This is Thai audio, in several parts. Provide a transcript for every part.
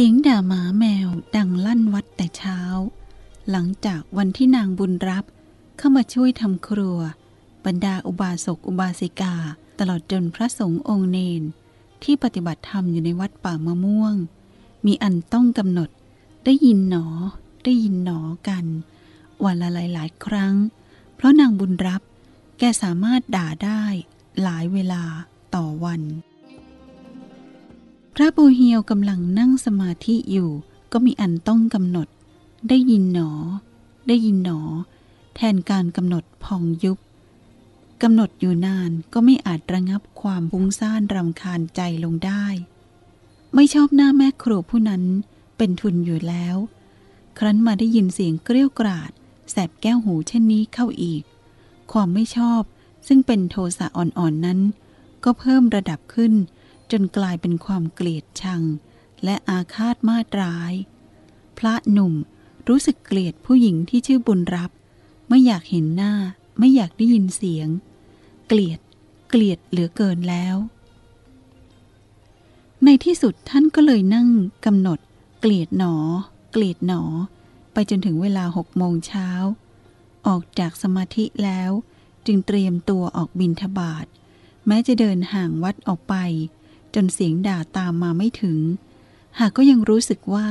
สียงด่าหมาแมวดังลั่นวัดแต่เช้า หลังจากวันที่นางบุญรับเข้ามาช่วยทำครัว บรรดาอุบาสกอุบาสิกา ตลอดจนพระสงฆ์องค์เนน ที่ปฏิบัติธรรมอยู่ในวัดป่ามะม่วง มีอันต้องกำหนด ได้ยินหนอ ได้ยินหนอกัน วันละหลายๆครั้ง เพราะนางบุญรับแกสามารถด่าได้หลายเวลาต่อวัน พระบูเฮียวกำลังนั่งสมาธิอยู่ ก็มีอันต้องกำหนด ได้ยินหนอ ได้ยินหนอ แทนการกำหนดพองยุบกำหนดอยู่นานก็ไม่อาจระงับความฟุ้งซ่านรำคาญใจลงได้ ไม่ชอบหน้าแม่ครัวผู้นั้นเป็นทุนอยู่แล้ว ครั้นมาได้ยินเสียงเกรี้ยวกราด แสบแก้วหูเช่นนี้เข้าอีก ความไม่ชอบซึ่งเป็นโทสะอ่อนๆนนั้น ก็เพิ่มระดับขึ้น จนกลายเป็นความเกลียดชัง และอาฆาตมาตร้าย พระหนุ่มรู้สึกเกลียดผู้หญิงที่ชื่อบุญรับ ไม่อยากเห็นหน้า ไม่อยากได้ยินเสียง เกลียด เกลียดเหลือเกินแล้ว ในที่สุดท่านก็เลยนั่งกำหนด เกลียดหนอ เกลียดหนอ ไปจนถึงเวลาหกโมงเช้า ออกจากสมาธิแล้ว จึงเตรียมตัวออกบินทบาทแม้จะเดินห่างวัดออกไป จนเสียงด่าตามมาไม่ถึง หากก็ยังรู้สึกว่า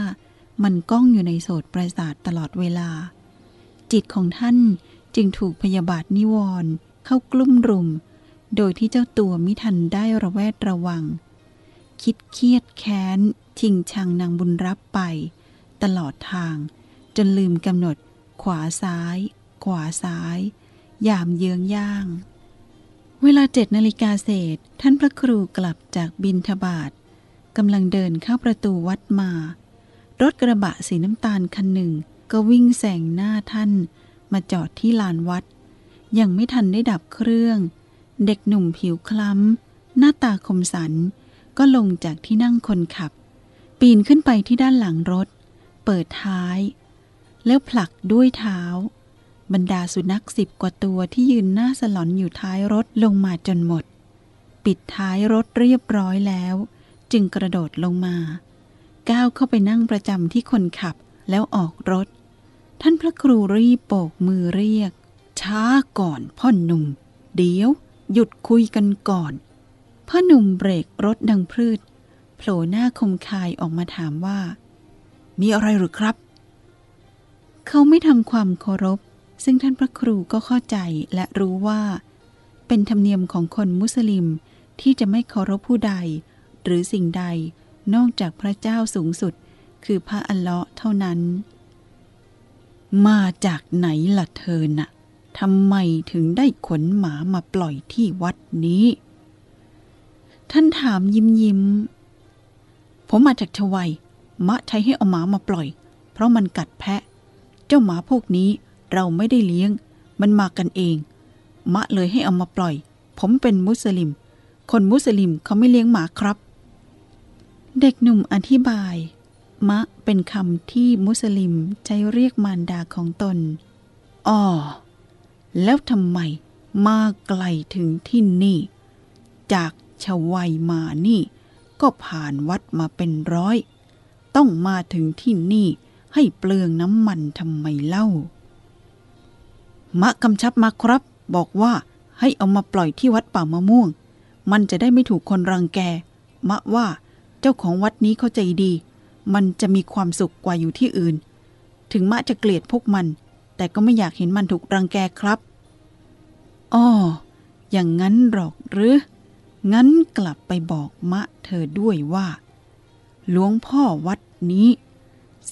มันก้องอยู่ในโสตประสาทตลอดเวลา จิตของท่านจึงถูกพยาบาทนิวรณ์เข้ากลุ่มรุม โดยที่เจ้าตัวมิทันได้ระแวดระวัง คิดเครียดแค้น ชิงชังนางบุญรับไป ตลอดทาง จนลืมกำหนด ขวาซ้าย ขวาซ้าย ยามเยื้องย่าง เวลาเจ็ดนาฬิกาเศษ ท่านพระครูกลับจากบินทบาทกำลังเดินเข้าประตูวัดมา รถกระบะสีน้ำตาลคันหนึ่ง ก็วิ่งแซงหน้าท่าน มาจอดที่ลานวัด ยังไม่ทันได้ดับเครื่อง เด็กหนุ่มผิวคล้ำ หน้าตาคมสัน ก็ลงจากที่นั่งคนขับ ปีนขึ้นไปที่ด้านหลังรถ เปิดท้าย แล้วผลักด้วยเท้า บรรดาสุนัขสิบกว่าตัวที่ยืนหน้าสลอนอยู่ท้ายรถลงมาจนหมด ปิดท้ายรถเรียบร้อยแล้ว จึงกระโดดลงมา ก้าวเข้าไปนั่งประจำที่คนขับแล้วออกรถ ท่านพระครูรีบโบกมือเรียก ช้าก่อนพ่อหนุ่ม เดี๋ยว หยุดคุยกันก่อน พ่อหนุ่มเบรกรถดังพืชโผล่หน้าคมคายออกมาถามว่า มีอะไรหรือครับ เขาไม่ทำความเคารพ ซึ่งท่านพระครูก็เข้าใจและรู้ว่า เป็นธรรมเนียมของคนมุสลิมที่จะไม่เคารพผู้ใด หรือสิ่งใดนอกจากพระเจ้าสูงสุด คือพระอัลเลาะห์เท่านั้น มาจากไหนล่ะเธอน่ะทำไมถึงได้ขนหมามาปล่อยที่วัดนี้ ท่านถามยิ้มยิ้ม ผมมาจากชวัย มะใช้ให้เอาหมามาปล่อย เพราะมันกัดแพะ เจ้าหมาพวกนี้ เราไม่ได้เลี้ยง มันมากันเอง มะเลยให้เอามาปล่อย ผมเป็นมุสลิม คนมุสลิมเขาไม่เลี้ยงหมาครับ เด็กหนุ่มอธิบาย มะเป็นคำที่มุสลิมใช้เรียกมารดาของตนอ๋อแล้วทำไมมาไกลถึงที่นี่ จากชวัยมานี่ ก็ผ่านวัดมาเป็นร้อย ต้องมาถึงที่นี่ให้เปลืองน้ำมันทำไมเล่า มะกำชับมาครับ บอกว่าให้เอามาปล่อยที่วัดป่ามะม่วง มันจะได้ไม่ถูกคนรังแก มะว่า เจ้าของวัดนี้เข้าใจดี มันจะมีความสุขกว่าอยู่ที่อื่น ถึงมะจะเกลียดพวกมัน แต่ก็ไม่อยากเห็นมันถูกรังแกครับอ้ออย่างนั้นหรอกหรือ งั้นกลับไปบอกมะเธอด้วยว่า หลวงพ่อวัดนี้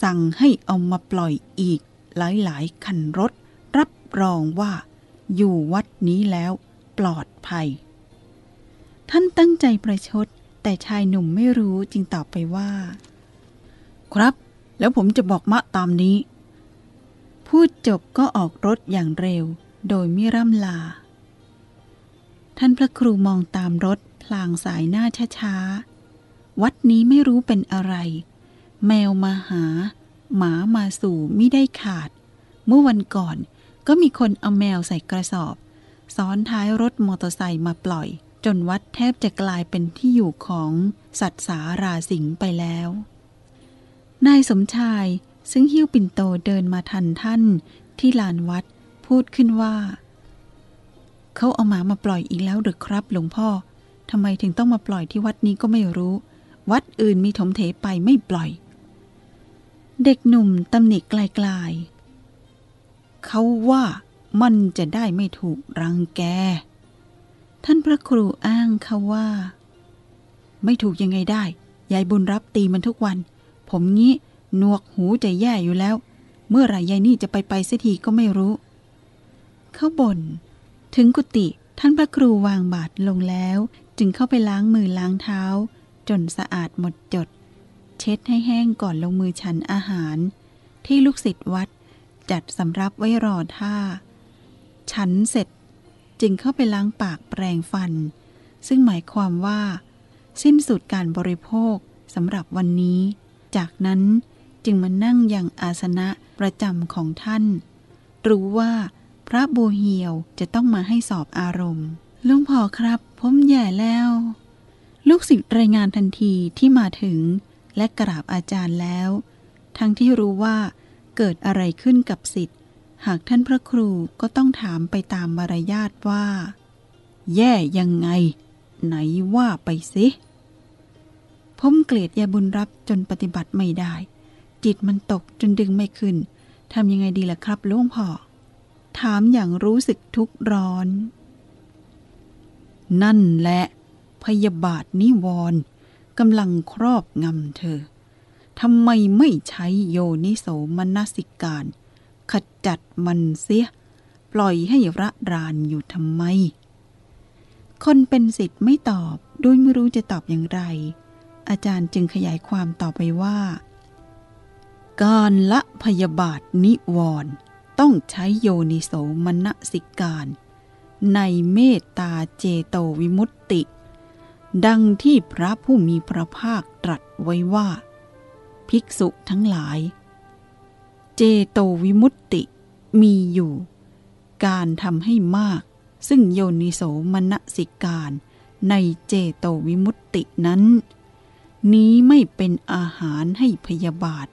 สั่งให้เอามาปล่อยอีกหลายๆคันรถ รองว่า อยู่วัดนี้แล้วปลอดภัย ท่านตั้งใจประชด แต่ชายหนุ่มไม่รู้จึงตอบไปว่า ครับ แล้วผมจะบอกมะตามนี้ พูดจบก็ออกรถอย่างเร็ว โดยไม่ร่ำลา ท่านพระครูมองตามรถพลางสายหน้าช้าๆ วัดนี้ไม่รู้เป็นอะไร แมวมาหา หมามาสู่ไม่ได้ขาด เมื่อวันก่อน ก็มีคนเอาแมวใส่กระสอบ ซ้อนท้ายรถมอเตอร์ไซค์มาปล่อย จนวัดแทบจะกลายเป็นที่อยู่ของสัตว์สาราสิงไปแล้ว นายสมชายซึ่งหิ้วปิ่นโตเดินมาทันท่าน ที่ลานวัดพูดขึ้นว่า เขาเอาหมามาปล่อยอีกแล้วหรือครับ หลวงพ่อทำไมถึงต้องมาปล่อยที่วัดนี้ก็ไม่รู้ วัดอื่นมีถมเถไปไม่ปล่อย เด็กหนุ่มตำหนิไกลๆ เขาว่ามันจะได้ไม่ถูกรังแก ท่านพระครูอ้างเขาว่า ไม่ถูกยังไงได้ ยายบุญรับตีมันทุกวัน ผมงี้หนวกหูจะแย่อยู่แล้ว เมื่อไรยายนี่จะไปไปเสียทีก็ไม่รู้ เขาบน่น ถึงกุฏิท่านพระครูวางบาทลงแล้ว จึงเข้าไปล้างมือล้างเท้า จนสะอาดหมดจด เช็ดให้แห้งก่อนลงมือฉันอาหาร ที่ลูกศิษย์วัด จัดสำรับไว้รอท่า ฉันเสร็จจึงเข้าไปล้างปากแปรงฟัน ซึ่งหมายความว่า สิ้นสุดการบริโภคสำหรับวันนี้ จากนั้นจึงมานั่งอย่างอาสนะประจำของท่าน รู้ว่าพระโบเฮียวจะต้องมาให้สอบอารมณ์ลุงพ่อครับ ผมแย่แล้ว ลูกศิษย์รายงานทันทีที่มาถึงและกราบอาจารย์แล้ว ทั้งที่รู้ว่า เกิดอะไรขึ้นกับศิษย์หากท่านพระครูก็ต้องถามไปตามมารยาทว่า แย่ยังไง ไหนว่าไปสิผมเกลียดยาบุญรับจนปฏิบัติไม่ได้ จิตมันตกจนดึงไม่ขึ้นทำยังไงดีล่ะครับลุงพ่อถามอย่างรู้สึกทุกข์ร้อน นั่นแหละ พยาบาทนิวรณ์กำลังครอบงำเธอ ทำไมไม่ใช้โยนิโสมนสิการ ขจัดมันเสีย ปล่อยให้ระรานอยู่ทำไม คนเป็นสิทธิ์ไม่ตอบโดยไม่รู้จะตอบอย่างไร อาจารย์จึงขยายความต่อไปว่า การละพยาบาทนิวรณ์ต้องใช้โยนิโสมนสิการ ในเมตตาเจโตวิมุตติ ดังที่พระผู้มีพระภาคตรัสไว้ว่า ภิกษุทั้งหลาย เจโตวิมุตติมีอยู่ การทำให้มาก ซึ่งโยนิโสมนสิการในเจโตวิมุตตินั้น นี้ไม่เป็นอาหารให้พยาบาท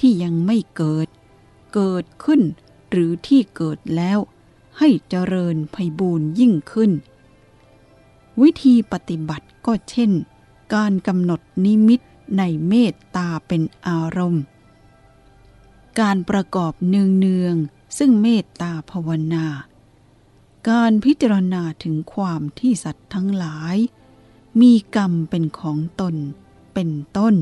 ที่ยังไม่เกิด เกิดขึ้นหรือที่เกิดแล้ว ให้เจริญไพบูรยิ่งขึ้น วิธีปฏิบัติก็เช่น การกำหนดนิมิต ในเมตตาเป็นอารมณ์ การประกอบเนืองเนืองซึ่งเมตตาภาวนา การพิจารณาถึงความที่สัตว์ทั้งหลาย มีกรรมเป็นของตนเป็นต้น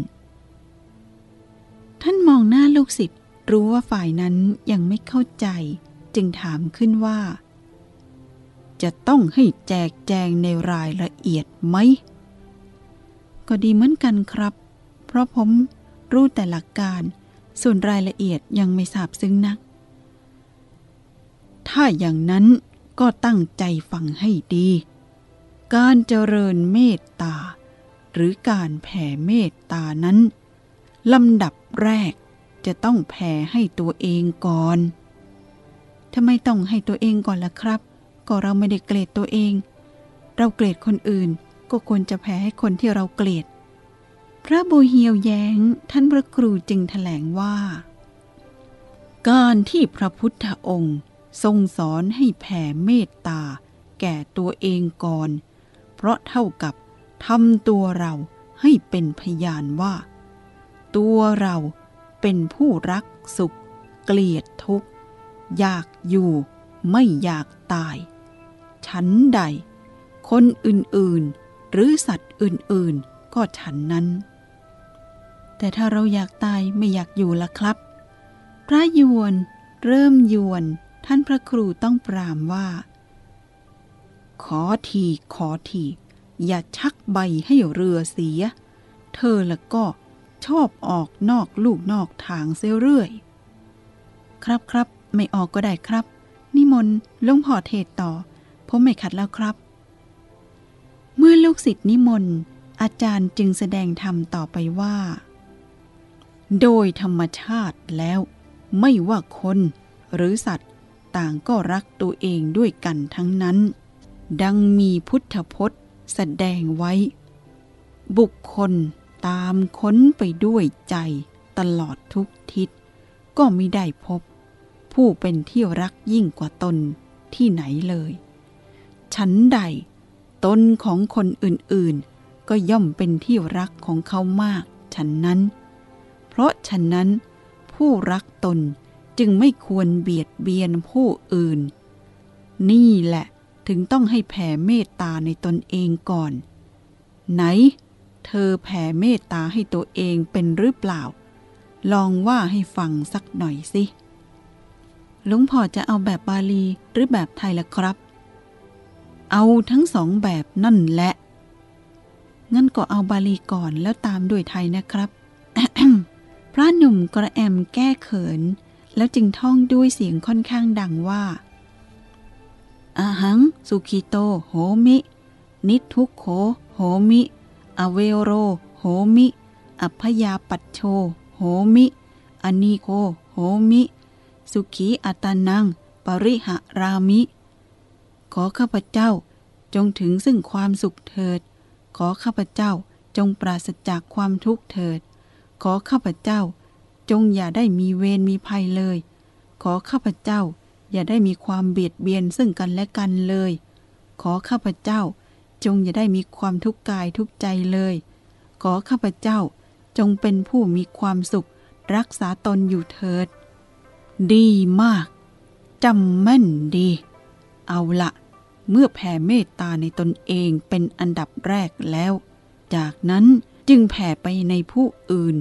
ท่านมองหน้าลูกศิษย์รู้ว่าฝ่ายนั้นยังไม่เข้าใจ จึงถามขึ้นว่า จะต้องให้แจกแจงในรายละเอียดไหม ก็ดีเหมือนกันครับ เพราะผมรู้แต่หลักการ ส่วนรายละเอียดยังไม่ทราบซึ้งนัก ถ้าอย่างนั้นก็ตั้งใจฟังให้ดี การเจริญเมตตา หรือการแผ่เมตตานั้นลำดับแรกจะต้องแผ่ให้ตัวเองก่อนทำไมต้องให้ตัวเองก่อนล่ะครับ ก็เราไม่ได้เกลียดตัวเอง เราเกลียดคนอื่นก็ควรจะแผ่ให้คนที่เราเกลียด พระโบเฮียวแย้งท่านพระครูจึงถแถลงว่า การที่พระพุทธองค์ทรงสอนให้แผ่เมตตา แก่ตัวเองก่อน เพราะเท่ากับทำตัวเราให้เป็นพยานว่า ตัวเราเป็นผู้รักสุข เกลียดทุกข์ อยากอยู่ไม่อยากตาย ฉันใด คนอื่นๆ หรือสัตว์อื่นๆ ก็ฉันนั้น แต่ถ้าเราอยากตายไม่อยากอยู่ละครับ พระยวน เริ่มยวน ท่านพระครูต้องปรามว่า ขอทีขอทีอย่าชักใบให้เรือเสีย เธอละก็ชอบออกนอกลูกนอกทางเสียเรื่อย ครับครับไม่ออกก็ได้ครับ นิมนต์ลงพ่อเทศต่อ ผมไม่ขัดแล้วครับ เมื่อลูกศิษย์นิมนต์อาจารย์จึงแสดงธรรมต่อไปว่า โดยธรรมชาติแล้ว ไม่ว่าคนหรือสัตว์ต่างก็รักตัวเองด้วยกันทั้งนั้น ดังมีพุทธพจน์แสดงไว้ บุคคลตามค้นไปด้วยใจตตลอดทุกทิศ ก็ไม่ได้พบ ผู้เป็นที่รักยิ่งกว่าตนที่ไหนเลย ฉันใด ตนของคนอื่นๆ ก็ย่อมเป็นที่รักของเขามาก ฉันนั้น เพราะฉะนั้น ผู้รักตนจึงไม่ควรเบียดเบียนผู้อื่น นี่แหละถึงต้องให้แผ่เมตตาในตนเองก่อน ไหน เธอแผ่เมตตาให้ตัวเองเป็นหรือเปล่า ลองว่าให้ฟังสักหน่อยสิหลวงพ่อจะเอาแบบบาลีหรือแบบไทยละครับ เอาทั้งสองแบบนั่นแหละ งั้นก็เอาบาลีก่อนแล้วตามด้วยไทยนะครับ พระหนุ่มกระแอมแก้เขิน แล้วจึงท่องด้วยเสียงค่อนข้างดังว่า อาหัง สุขิโต โหมิ นิทุกโข โหมิ อเวโร โหมิ อัพยาปัชโช โหมิอนีโค โหมิ สุขีอัตานัง ปริหะรามิ ขอข้าพเจ้าจงถึงซึ่งความสุขเถิด ขอข้าพเจ้าจงปราศจากความทุกข์เถิด ขอข้าพเจ้า จงอย่าได้มีเวรมีภัยเลย ขอข้าพเจ้า อย่าได้มีความเบียดเบียนซึ่งกันและกันเลย ขอข้าพเจ้า จงอย่าได้มีความทุกข์กายทุกใจเลย ขอข้าพเจ้าจงเป็นผู้มีความสุข รักษาตนอยู่เถิด ดีมากจำแม่นดี เอาละเมื่อแผ่เมตตาในตนเองเป็นอันดับแรกแล้ว จากนั้น จึงแผ่ไปในผู้อื่น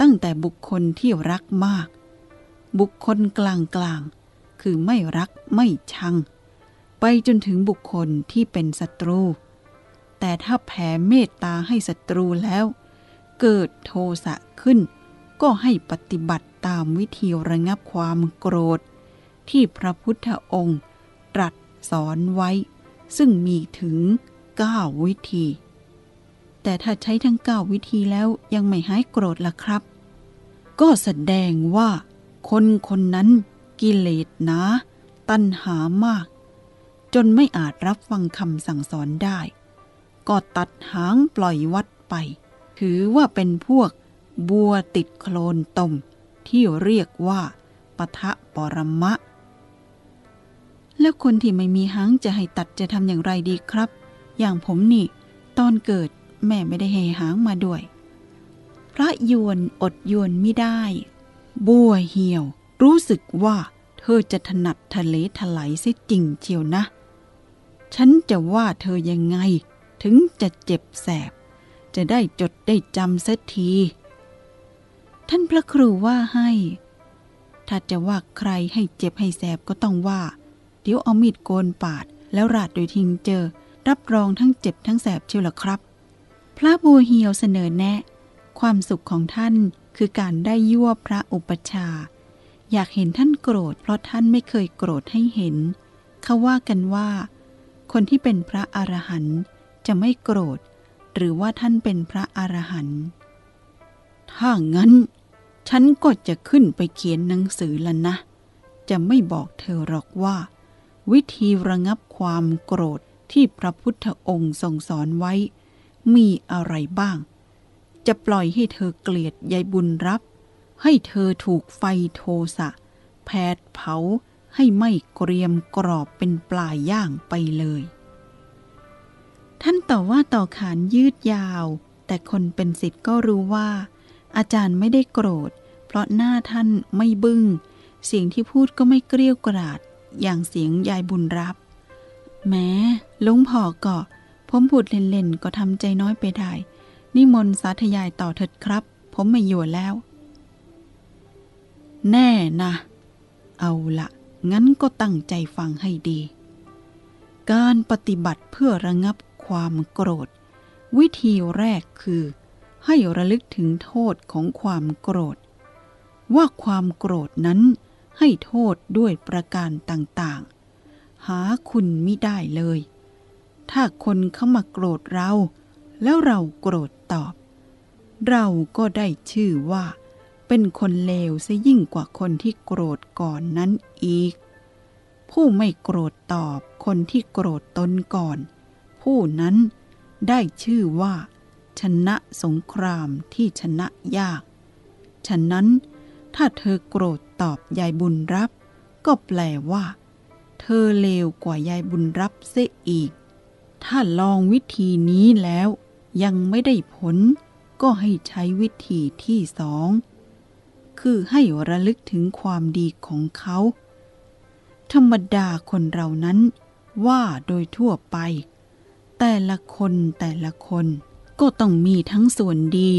ตั้งแต่บุคคลที่รักมาก บุคคลกลางกลางคือไม่รักไม่ชัง ไปจนถึงบุคคลที่เป็นศัตรู แต่ถ้าแผ่เมตตาให้ศัตรูแล้ว เกิดโทสะขึ้น ก็ให้ปฏิบัติตามวิธีระงับความโกรธ ที่พระพุทธองค์ตรัสสอนไว้ ซึ่งมีถึง 9 วิธี แต่ถ้าใช้ทั้ง9วิธีแล้วยังไม่หายโกรธล่ะครับ ก็แสดงว่า คนคนนั้นกิเลสนะ ตัณหามาก จนไม่อาจรับฟังคำสั่งสอนได้ ก็ตัดหางปล่อยวัดไป ถือว่าเป็นพวกบัวติดโคลนตมที่เรียกว่าปะทะปรมะ แล้วคนที่ไม่มีหางจะให้ตัดจะทำอย่างไรดีครับ อย่างผมนี่ ตอนเกิด แม่ไม่ได้ให้หางมาด้วย พระยวนอดยวนไม่ได้ บัวเหี่ยว รู้สึกว่าเธอจะถนัดทะเลถลายซิจริงเชียวนะ ฉันจะว่าเธอยังไง ถึงจะเจ็บแสบ จะได้จดได้จำเสักที ท่านพระครูว่าให้ ถ้าจะว่าใครให้เจ็บให้แสบก็ต้องว่า เดี๋ยวเอามีดโกนปาดแล้วราดโดยทิ้งเจอ รับรองทั้งเจ็บทั้งแสบเชียวละครับ พระบัวเหียวเสนอแนะ ความสุขของท่านคือการได้ยั่วพระอุปชา อยากเห็นท่านโกรธ เพราะท่านไม่เคยโกรธให้เห็น เขาว่ากันว่า คนที่เป็นพระอรหันต์จะไม่โกรธ หรือว่าท่านเป็นพระอรหันต์ถ้างั้น ฉันก็จะขึ้นไปเขียนหนังสือแล้วนะ จะไม่บอกเธอหรอกว่า วิธีระงับความโกรธที่พระพุทธองค์ทรงสอนไว้ มีอะไรบ้าง จะปล่อยให้เธอเกลียดยายบุญรับ ให้เธอถูกไฟโทสะแผดเผาให้ไม่เกรียมกรอบเป็นปลายย่างไปเลย ท่านต่อว่าต่อขานยืดยาว แต่คนเป็นสิทธิ์ก็รู้ว่า อาจารย์ไม่ได้โกรธ เพราะหน้าท่านไม่บึง้ง เสียงที่พูดก็ไม่เกลี้ยวกราด อย่างเสียงยายบุญรับ แม้ลุงพอก็ ผมพูดเล่นๆ ก็ทำใจน้อยไปได้ นิมนต์สาธยายต่อเถิดครับ ผมไม่อยู่แล้ว แน่นะ เอาละงั้นก็ตั้งใจฟังให้ดี การปฏิบัติเพื่อระงับความโกรธ วิธีแรกคือ ให้ระลึกถึงโทษของความโกรธ ว่าความโกรธนั้นให้โทษด้วยประการต่างๆ หาคุณมิได้เลย ถ้าคนเข้ามาโกรธเรา แล้วเราโกรธตอบ เราก็ได้ชื่อว่า เป็นคนเลวซะยิ่งกว่าคนที่โกรธก่อนนั้นอีก ผู้ไม่โกรธตอบคนที่โกรธตนก่อน ผู้นั้นได้ชื่อว่า ชนะสงครามที่ชนะยาก ฉะนั้นถ้าเธอโกรธตอบยายบุญรับ ก็แปลว่า เธอเลวกว่ายายบุญรับเสียอีก ถ้าลองวิธีนี้แล้วยังไม่ได้ผล ก็ให้ใช้วิธีที่สอง คือให้ระลึกถึงความดีของเขา ธรรมดาคนเรานั้นว่าโดยทั่วไป แต่ละคนแต่ละคนก็ต้องมีทั้งส่วนดี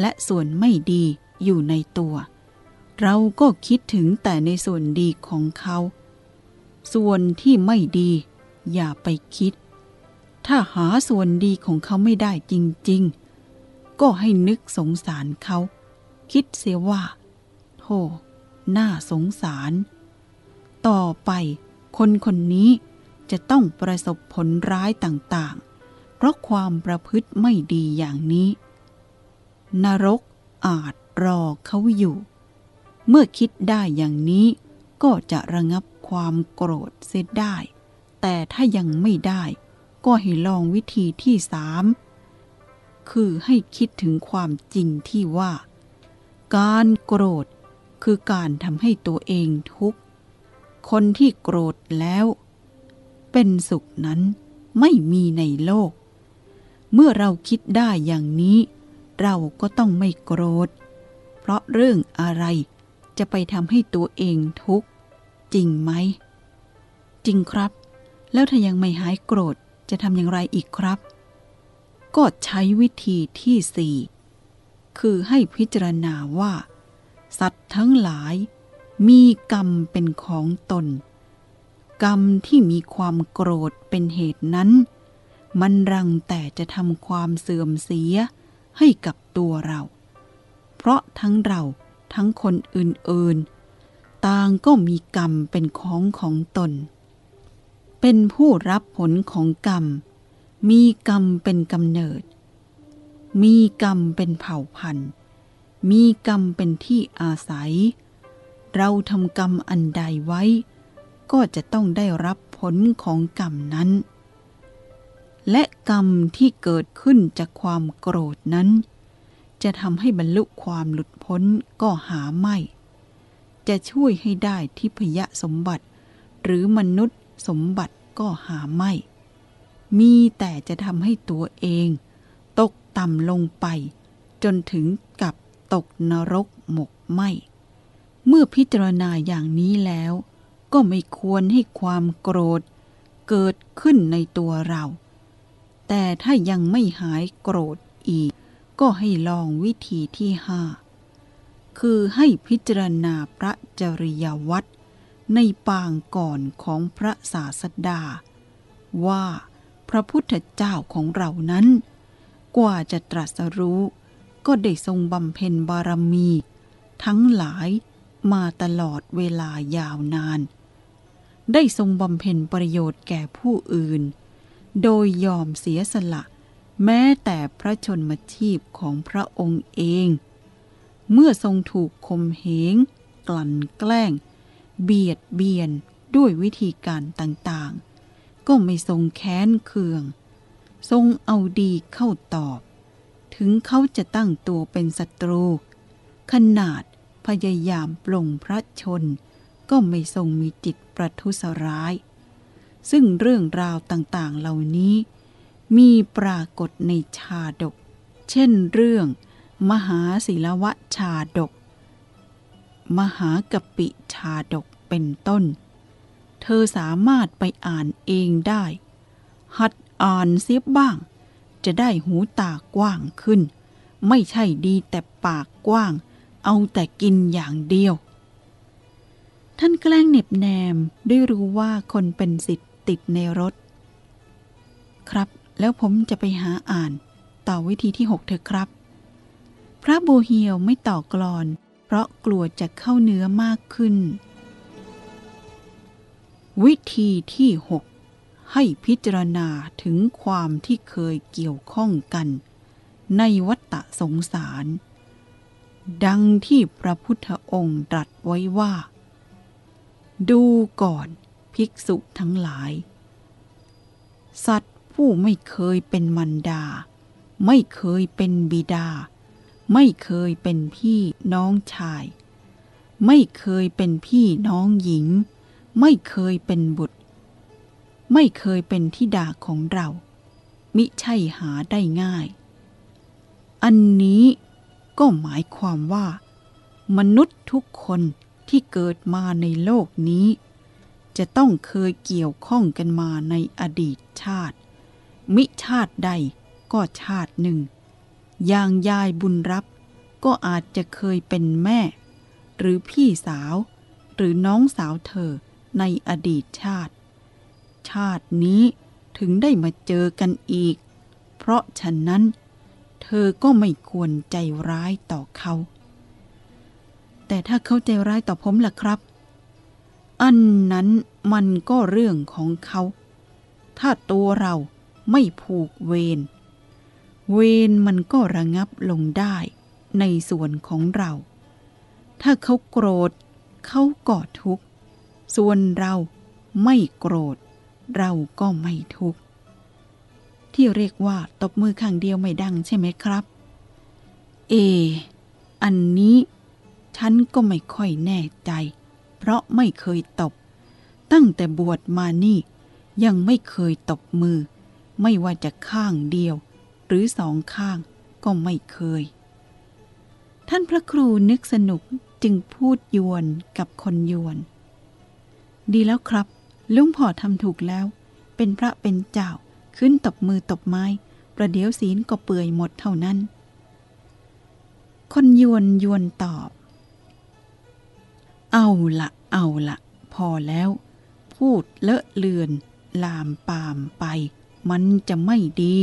และส่วนไม่ดีอยู่ในตัว เราก็คิดถึงแต่ในส่วนดีของเขา ส่วนที่ไม่ดีอย่าไปคิด ถ้าหาส่วนดีของเขาไม่ได้จริง ๆ ก็ให้นึกสงสารเขา คิดเสียว่าโธ่น่าสงสาร ต่อไปคนคนนี้จะต้องประสบผลร้ายต่างๆ เพราะความประพฤติไม่ดีอย่างนี้ นรกอาจรอเขาอยู่ เมื่อคิดได้อย่างนี้ก็จะระงับความโกรธเสียได้ แต่ถ้ายังไม่ได้ ก็ให้ลองวิธีที่สามคือให้คิดถึงความจริงที่ว่า การโกรธคือการทำให้ตัวเองทุกข์ คนที่โกรธแล้ว เป็นสุขนั้นไม่มีในโลก เมื่อเราคิดได้อย่างนี้ เราก็ต้องไม่โกรธ เพราะเรื่องอะไรจะไปทำให้ตัวเองทุกข์ จริงไหม จริงครับ แล้วถ้ายังไม่หายโกรธ จะทำอย่างไรอีกครับ ก็ใช้วิธีที่สี่คือให้พิจารณาว่า สัตว์ทั้งหลาย มีกรรมเป็นของตน กรรมที่มีความโกรธเป็นเหตุนั้น มันรังแต่จะทำความเสื่อมเสียให้กับตัวเรา เพราะทั้งเราทั้งคนอื่นๆ ต่างก็มีกรรมเป็นของของตน เป็นผู้รับผลของกรรม มีกรรมเป็นกำเนิด มีกรรมเป็นเผ่าพันธุ์ มีกรรมเป็นที่อาศัย เราทำกรรมอันใดไว้ ก็จะต้องได้รับผลของกรรมนั้น และกรรมที่เกิดขึ้นจากความโกรธนั้น จะทำให้บรรลุความหลุดพ้นก็หาไม่ จะช่วยให้ได้ทิพยสมบัติหรือมนุษย์ สมบัติก็หาไม่ มีแต่จะทำให้ตัวเอง ตกต่ำลงไป จนถึงกับตกนรกหมกไหมเมื่อพิจารณาอย่างนี้แล้ว ก็ไม่ควรให้ความโกรธ เกิดขึ้นในตัวเรา แต่ถ้ายังไม่หายโกรธอีก ก็ให้ลองวิธีที่ห้าคือให้พิจารณาพระจริยวัตร ในปางก่อนของพระศาสดา ว่าพระพุทธเจ้าของเรานั้น กว่าจะตรัสรู้ ก็ได้ทรงบำเพ็ญบารมี ทั้งหลายมาตลอดเวลายาวนาน ได้ทรงบำเพ็ญประโยชน์แก่ผู้อื่น โดยยอมเสียสละ แม้แต่พระชนมชีพของพระองค์เอง เมื่อทรงถูกคมเหง กลั่นแกล้ง เบียดเบียนด้วยวิธีการต่างๆ ก็ไม่ทรงแค้นเคือง ทรงเอาดีเข้าตอบ ถึงเขาจะตั้งตัวเป็นศัตรู ขนาดพยายามปลงพระชน ก็ไม่ทรงมีจิตประทุษร้าย ซึ่งเรื่องราวต่างๆเหล่านี้ มีปรากฏในชาดก เช่นเรื่อง มหาศิลวะชาดก มหากปิชาดกเป็นต้น เธอสามารถไปอ่านเองได้ หัดอ่านเสียบ้าง จะได้หูตากว้างขึ้น ไม่ใช่ดีแต่ปากกว้าง เอาแต่กินอย่างเดียว ท่านแกล้งเหน็บแนมด้วยรู้ว่าคนเป็นสิทธิ์ติดในรถ ครับแล้วผมจะไปหาอ่าน ต่อวิธีที่หกเถอะครับ พระโบเฮียวไม่ต่อกลอน เพราะกลัวจะเข้าเนื้อมากขึ้น วิธีที่หกให้พิจารณาถึงความที่เคยเกี่ยวข้องกัน ในวัฏสงสาร ดังที่พระพุทธองค์ตรัสไว้ว่า ดูก่อนภิกษุทั้งหลาย สัตว์ผู้ไม่เคยเป็นมันดา ไม่เคยเป็นบิดา ไม่เคยเป็นพี่น้องชาย ไม่เคยเป็นพี่น้องหญิง ไม่เคยเป็นบุตร ไม่เคยเป็นทิดาของเรา มิใช่หาได้ง่าย อันนี้ก็หมายความว่า มนุษย์ทุกคนที่เกิดมาในโลกนี้ จะต้องเคยเกี่ยวข้องกันมาในอดีตชาติ มิชาติใดก็ชาติหนึ่ง อย่างยายบุญรับ ก็อาจจะเคยเป็นแม่ หรือพี่สาว หรือน้องสาวเธอในอดีตชาติ ชาตินี้ถึงได้มาเจอกันอีก เพราะฉะนั้น เธอก็ไม่ควรใจร้ายต่อเขา แต่ถ้าเขาใจร้ายต่อผมล่ะครับ อันนั้นมันก็เรื่องของเขา ถ้าตัวเราไม่ผูกเวร เวรมันก็ระงับลงได้ในส่วนของเรา ถ้าเขาโกรธเขาก็ทุกข์ ส่วนเราไม่โกรธ เราก็ไม่ทุกข์ ที่เรียกว่าตบมือข้างเดียวไม่ดังใช่ไหมครับ เอ อันนี้ฉันก็ไม่ค่อยแน่ใจ เพราะไม่เคยตบ ตั้งแต่บวชมานี่ยังไม่เคยตบมือ ไม่ว่าจะข้างเดียว หรือสองข้างก็ไม่เคย ท่านพระครูนึกสนุกจึงพูดยวนกับคนยวน ดีแล้วครับลุงพ่อทำถูกแล้ว เป็นพระเป็นเจ้าขึ้นตบมือตบไม้ ประเดี๋ยวศีลก็เปื่อยหมดเท่านั้น คนยวนยวนตอบ เอาละเอาละพอแล้ว พูดเลอะเลือน ลามปามไป มันจะไม่ดี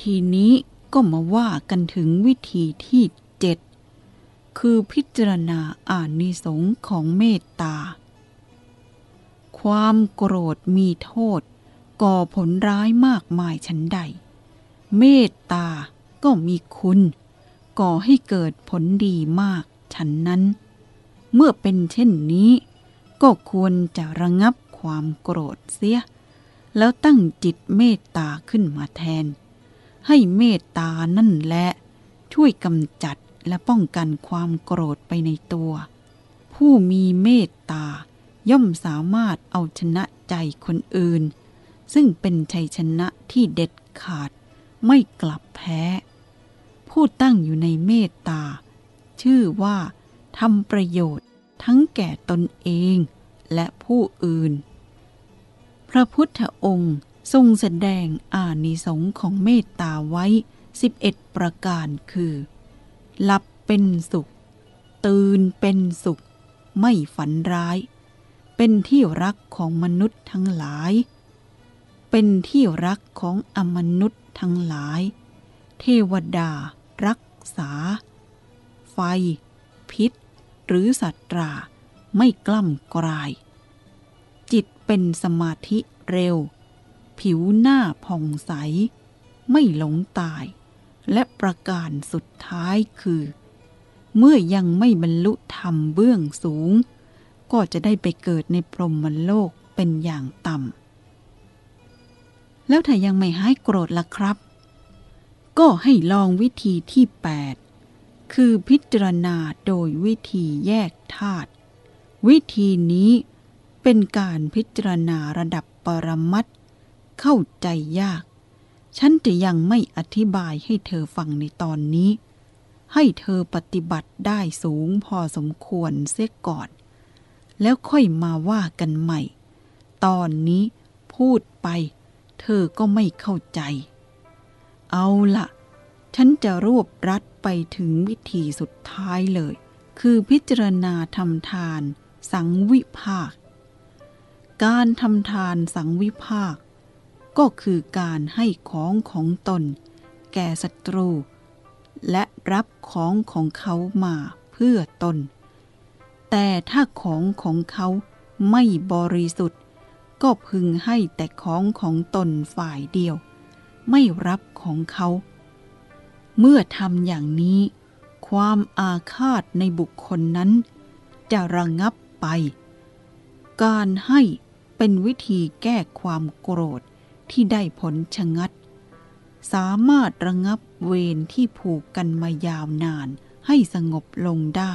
ทีนี้ก็มาว่ากันถึงวิธีที่เจ็ดคือพิจารณาอานิสงส์ของเมตตา ความโกรธมีโทษ ก่อผลร้ายมากมายฉันใด เมตตาก็มีคุณ ก่อให้เกิดผลดีมากฉันนั้น เมื่อเป็นเช่นนี้ ก็ควรจะระงับความโกรธเสีย แล้วตั้งจิตเมตตาขึ้นมาแทน ให้เมตตานั่นแหละ ช่วยกำจัดและป้องกันความโกรธไปในตัว ผู้มีเมตตาย่อมสามารถเอาชนะใจคนอื่น ซึ่งเป็นชัยชนะที่เด็ดขาดไม่กลับแพ้ ผู้ตั้งอยู่ในเมตตา ชื่อว่าทำประโยชน์ทั้งแก่ตนเองและผู้อื่น พระพุทธองค์ ทรงแสดงอานิสงส์ของเมตตาไว้ 11 ประการคือ หลับเป็นสุข ตื่นเป็นสุข ไม่ฝันร้าย เป็นที่รักของมนุษย์ทั้งหลาย เป็นที่รักของอมนุษย์ทั้งหลาย เทวดา รักษา ไฟ พิษ หรือสัตรา ไม่กล้ำกลาย จิตเป็นสมาธิเร็ว ผิวหน้าผ่องใส ไม่หลงตาย และประการสุดท้ายคือ เมื่อยังไม่บรรลุธรรมเบื้องสูง ก็จะได้ไปเกิดในพรหมโลกเป็นอย่างต่ำ แล้วถ้ายังไม่หายโกรธล่ะครับ ก็ให้ลองวิธีที่ 8 คือพิจารณาโดยวิธีแยกธาตุวิธีนี้เป็นการพิจารณาระดับปรมัตถ์ เข้าใจยาก ฉันจะยังไม่อธิบายให้เธอฟังในตอนนี้ ให้เธอปฏิบัติได้สูงพอสมควรเสียก่อน แล้วค่อยมาว่ากันใหม่ ตอนนี้พูดไป เธอก็ไม่เข้าใจ เอาละฉันจะรวบรัดไปถึงวิธีสุดท้ายเลย คือพิจารณาทำทาน สังวิภาคการทำทานสังวิภาค ก็คือการให้ของของตน แก่ศัตรู และรับของของเขามาเพื่อตน แต่ถ้าของของเขาไม่บริสุทธิ์ ก็พึงให้แต่ของของตนฝ่ายเดียว ไม่รับของเขา เมื่อทำอย่างนี้ ความอาฆาตในบุคคลนั้น จะระงับไป การให้เป็นวิธีแก้ความโกรธ ที่ได้ผลชะงัด สามารถระงับเวรที่ผูกกันมายาวนานให้สงบลงได้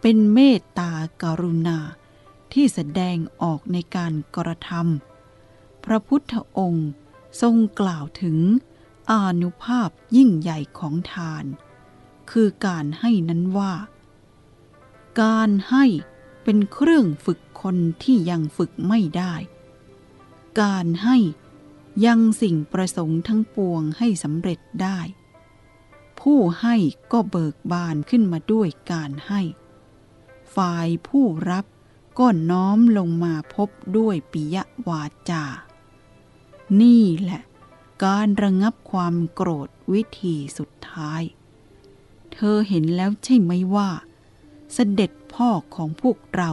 เป็นเมตตากรุณาที่แสดงออกในการกระทำพระพุทธองค์ทรงกล่าวถึงอานุภาพยิ่งใหญ่ของทาน คือการให้นั้นว่า การให้เป็นเครื่องฝึกคนที่ยังฝึกไม่ได้ การให้ ยังสิ่งประสงค์ทั้งปวงให้สำเร็จได้ ผู้ให้ก็เบิกบานขึ้นมาด้วยการให้ ฝ่ายผู้รับก็น้อมลงมาพบด้วยปิยวาจา นี่แหละ การระงับความโกรธวิธีสุดท้าย เธอเห็นแล้วใช่ไหมว่า เสด็จพ่อของพวกเรา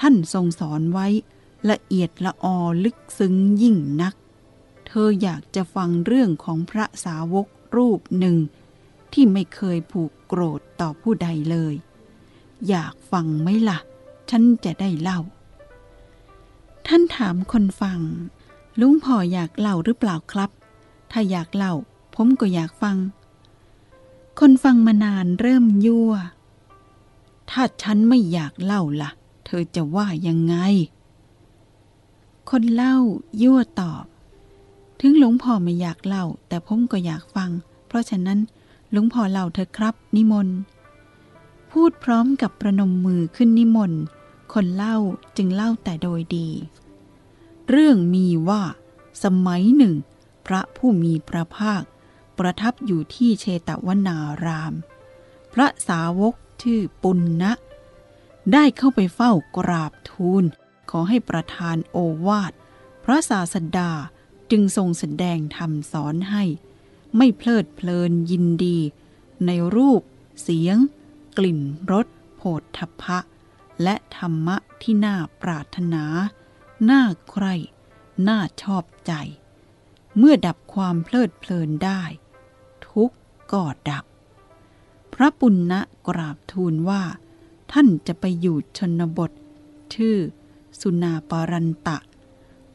ท่านทรงสอนไว้ละเอียดละออลึกซึ้งยิ่งนัก เธออยากจะฟังเรื่องของพระสาวกรูปหนึ่ง ที่ไม่เคยผูกโกรธต่อผู้ใดเลย อยากฟังไหมละ่ะ ฉันจะได้เล่า ท่านถามคนฟัง ลุงพ่ออยากเล่าหรือเปล่าครับ ถ้าอยากเล่า ผมก็อยากฟัง คนฟังมานานเริ่มยั่ว ถ้าฉันไม่อยากเล่าละ่ะ เธอจะว่ายังไง คนเล่ายั่วตอบ ถึงหลวงพ่อไม่อยากเล่า แต่ผมก็อยากฟัง เพราะฉะนั้นหลวงพ่อเล่าเธอครับ นิมนต์ พูดพร้อมกับประนมมือขึ้นนิมนต์ คนเล่าจึงเล่าแต่โดยดี เรื่องมีว่า สมัยหนึ่ง พระผู้มีพระภาค ประทับอยู่ที่เชตวนาราม พระสาวกชื่อปุณณนะได้เข้าไปเฝ้ากราบทูล ขอให้ประทานโอวาท พระศาสดา จึงทรงแสดงธรรมสอนให้ ไม่เพลิดเพลินยินดี ในรูป เสียง กลิ่นรสโผฏฐัพพะ และธรรมะที่น่าปรารถนา น่าใคร่น่าชอบใจ เมื่อดับความเพลิดเพลินได้ ทุกก็ดับ พระปุณณะกราบทูลว่า ท่านจะไปอยู่ชนบท ชื่อ สุนาปรันตะ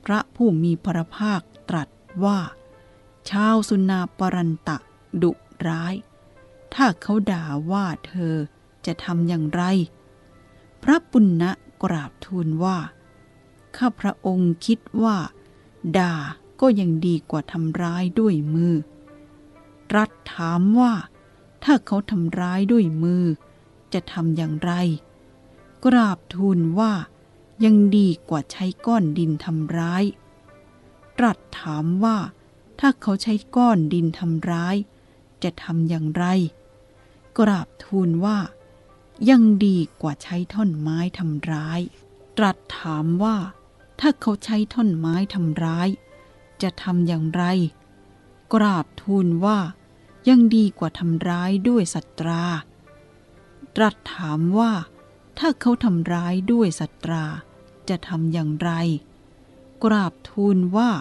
พระผู้มีพระภาค ตรัสว่า ชาวสุนาปรันตะดุร้าย ถ้าเขาด่าว่าเธอจะทำอย่างไร พระปุณณะกราบทูลว่า ข้าพระองค์คิดว่า ด่าก็ยังดีกว่าทำร้ายด้วยมือ รัฐถามว่า ถ้าเขาทำร้ายด้วยมือ จะทำอย่างไร กราบทูลว่ายังดีกว่าใช้ก้อนดินทำร้าย ตรัสถามว่า ถ้าเขาใช้ก้อนดินทำร้าย จะทำอย่างไร กราบทูลว่า ยังดีกว่าใช้ท่อนไม้ทำร้าย ตรัสถามว่า ถ้าเขาใช้ท่อนไม้ทำร้าย จะทำอย่างไร กราบทูลว่า ยังดีกว่าทำร้ายด้วยสัตรา ตรัสถามว่า ถ้าเขาทำร้ายด้วยสัตรา จะทำอย่างไร กราบทูลว่า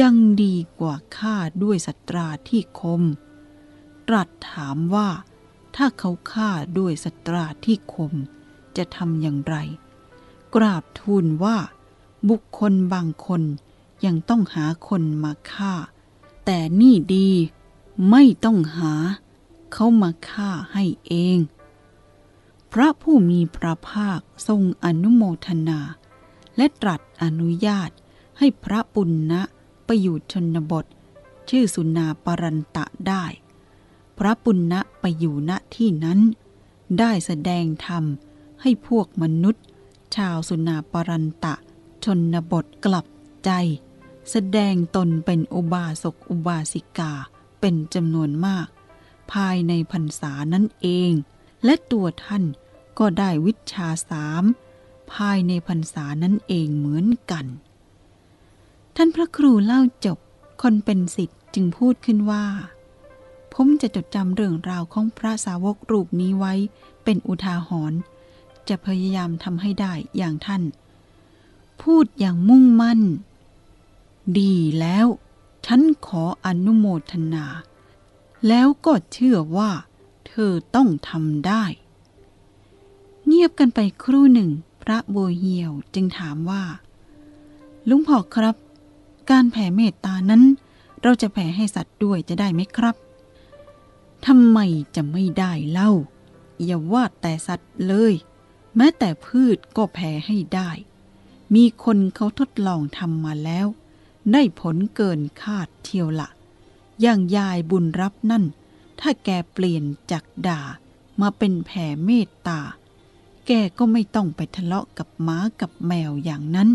ยังดีกว่าฆ่าด้วยสัตราที่คม ตรัสถามว่า ถ้าเขาฆ่าด้วยสัตราที่คม จะทำอย่างไร กราบทูลว่า บุคคลบางคนยังต้องหาคนมาฆ่า แต่นี่ดีไม่ต้องหา เขามาฆ่าให้เอง พระผู้มีพระภาคทรงอนุโมทนา และตรัสอนุญาตให้พระปุณณะไปอยู่ชนบท ชื่อสุนาปรันตะได้ พระปุณณะไปอยู่ณที่นั้น ได้แสดงธรรมให้พวกมนุษย์ ชาวสุนาปรันตะ ชนบทกลับใจ แสดงตนเป็นอุบาสกอุบาสิกาเป็นจำนวนมาก ภายในพรรษานั้นเอง และตัวท่านก็ได้วิชาสาม ภายในพรรษานั้นเองเหมือนกัน ท่านพระครูเล่าจบคนเป็นสิทธิ์จึงพูดขึ้นว่า ผมจะจดจำเรื่องราวของพระสาวกรูปนี้ไว้เป็นอุทาหรณ์จะพยายามทำให้ได้อย่างท่าน พูดอย่างมุ่งมั่น ดีแล้ว ฉันขออนุโมทนา แล้วก็เชื่อว่า เธอต้องทำได้ เงียบกันไปครู่หนึ่ง พระโบวเหียวจึงถามว่า ลุงพ่อครับ การแผ่เมตตานั้น เราจะแผ่ให้สัตว์ด้วยจะได้ไหมครับทำไมจะไม่ได้เล่า อย่าว่าแต่สัตว์เลย แม้แต่พืชก็แพ้ให้ได้ มีคนเขาทดลองทำมาแล้ว ได้ผลเกินคาดเทียวละ อย่างยายบุญรับนั่น ถ้าแกเปลี่ยนจากด่ามาเป็นแผ่เมตตา แกก็ไม่ต้องไปทะเลาะกับม้ากับแมวอย่างนั้น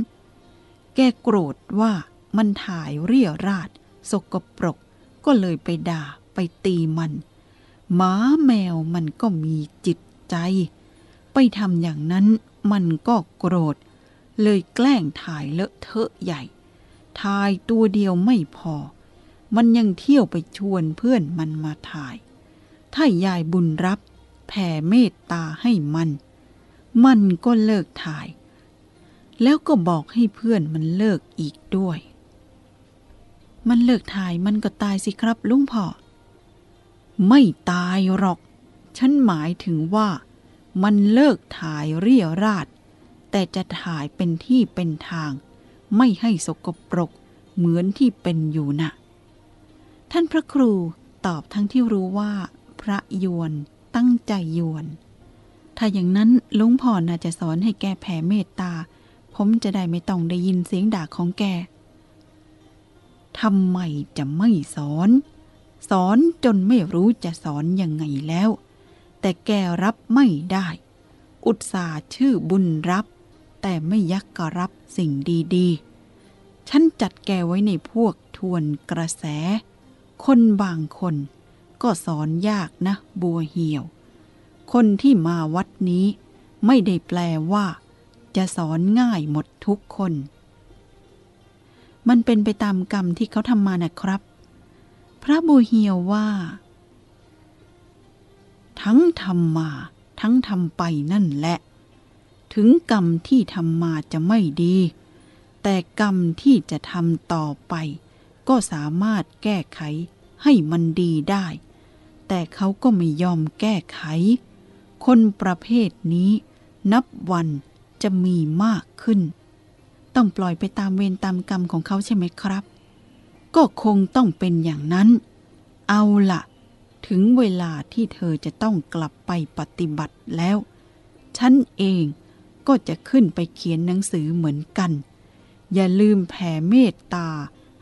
แกโกรธว่ามันถ่ายเรี่ยราดสกปรก ก็เลยไปด่าไปตีมัน หมาแมวมันก็มีจิตใจ ไปทำอย่างนั้นมันก็โกรธ เลยแกล้งถ่ายเลอะเทอะใหญ่ ถ่ายตัวเดียวไม่พอ มันยังเที่ยวไปชวนเพื่อนมันมาถ่าย ถ้ายายบุญรับแผ่เมตตาให้มัน มันก็เลิกถ่าย แล้วก็บอกให้เพื่อนมันเลิกอีกด้วย มันเลิกถ่ายมันก็ตายสิครับลุงพ่อ ไม่ตายหรอก ฉันหมายถึงว่า มันเลิกถ่ายเรี่ยราดแต่จะถ่ายเป็นที่เป็นทาง ไม่ให้สกปรกเหมือนที่เป็นอยู่นะ่ะ ท่านพระครูตอบทั้งที่รู้ว่า พระยวนตั้งใจยวน ถ้าอย่างนั้นลุงพ่อน่าจะสอนให้แกแผ่เมตตา ผมจะได้ไม่ต้องได้ยินเสียงด่าของแกทำไมจะไม่สอน สอนจนไม่รู้จะสอนยังไงแล้ว แต่แกรับไม่ได้ อุตส่าห์ชื่อบุญรับ แต่ไม่ยักกรับสิ่งดีๆ ฉันจัดแกไว้ในพวกทวนกระแส คนบางคนก็สอนยากนะบัวเหี่ยว คนที่มาวัดนี้ไม่ได้แปลว่า จะสอนง่ายหมดทุกคน มันเป็นไปตามกรรมที่เขาทำมานะครับ พระบัวเหี่ยวว่า ทั้งทำมาทั้งทำไปนั่นแหละ ถึงกรรมที่ทำมาจะไม่ดี แต่กรรมที่จะทำต่อไป ก็สามารถแก้ไขให้มันดีได้ แต่เขาก็ไม่ยอมแก้ไข คนประเภทนี้นับวันจะมีมากขึ้น ต้องปล่อยไปตามเวรตามกรรมของเขาใช่ไหมครับ ก็คงต้องเป็นอย่างนั้น เอาละถึงเวลาที่เธอจะต้องกลับไปปฏิบัติแล้ว ฉันเองก็จะขึ้นไปเขียนหนังสือเหมือนกัน อย่าลืมแผ่เมตตา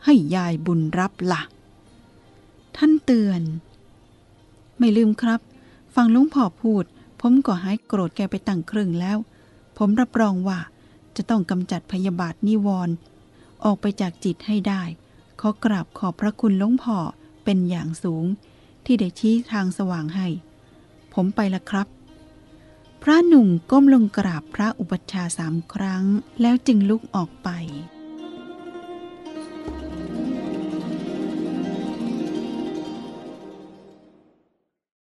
ให้ยายบุญรับละ่ะ ท่านเตือน ไม่ลืมครับ ฟังลุงพ่อพูด ผมก็หายโกรธแกไปตั้งครึ่งแล้ว ผมรับรองว่าจะต้องกำจัดพยาบาทนิวรณ์ออกไปจากจิตให้ได้ ขอกราบขอบพระคุณหลุงพ่อเป็นอย่างสูง ที่ได้ชี้ทางสว่างให้ ผมไปละครับ พระหนุ่มก้มลงกราบพระอุปัชฌาย์สามครั้ง แล้วจึงลุกออกไป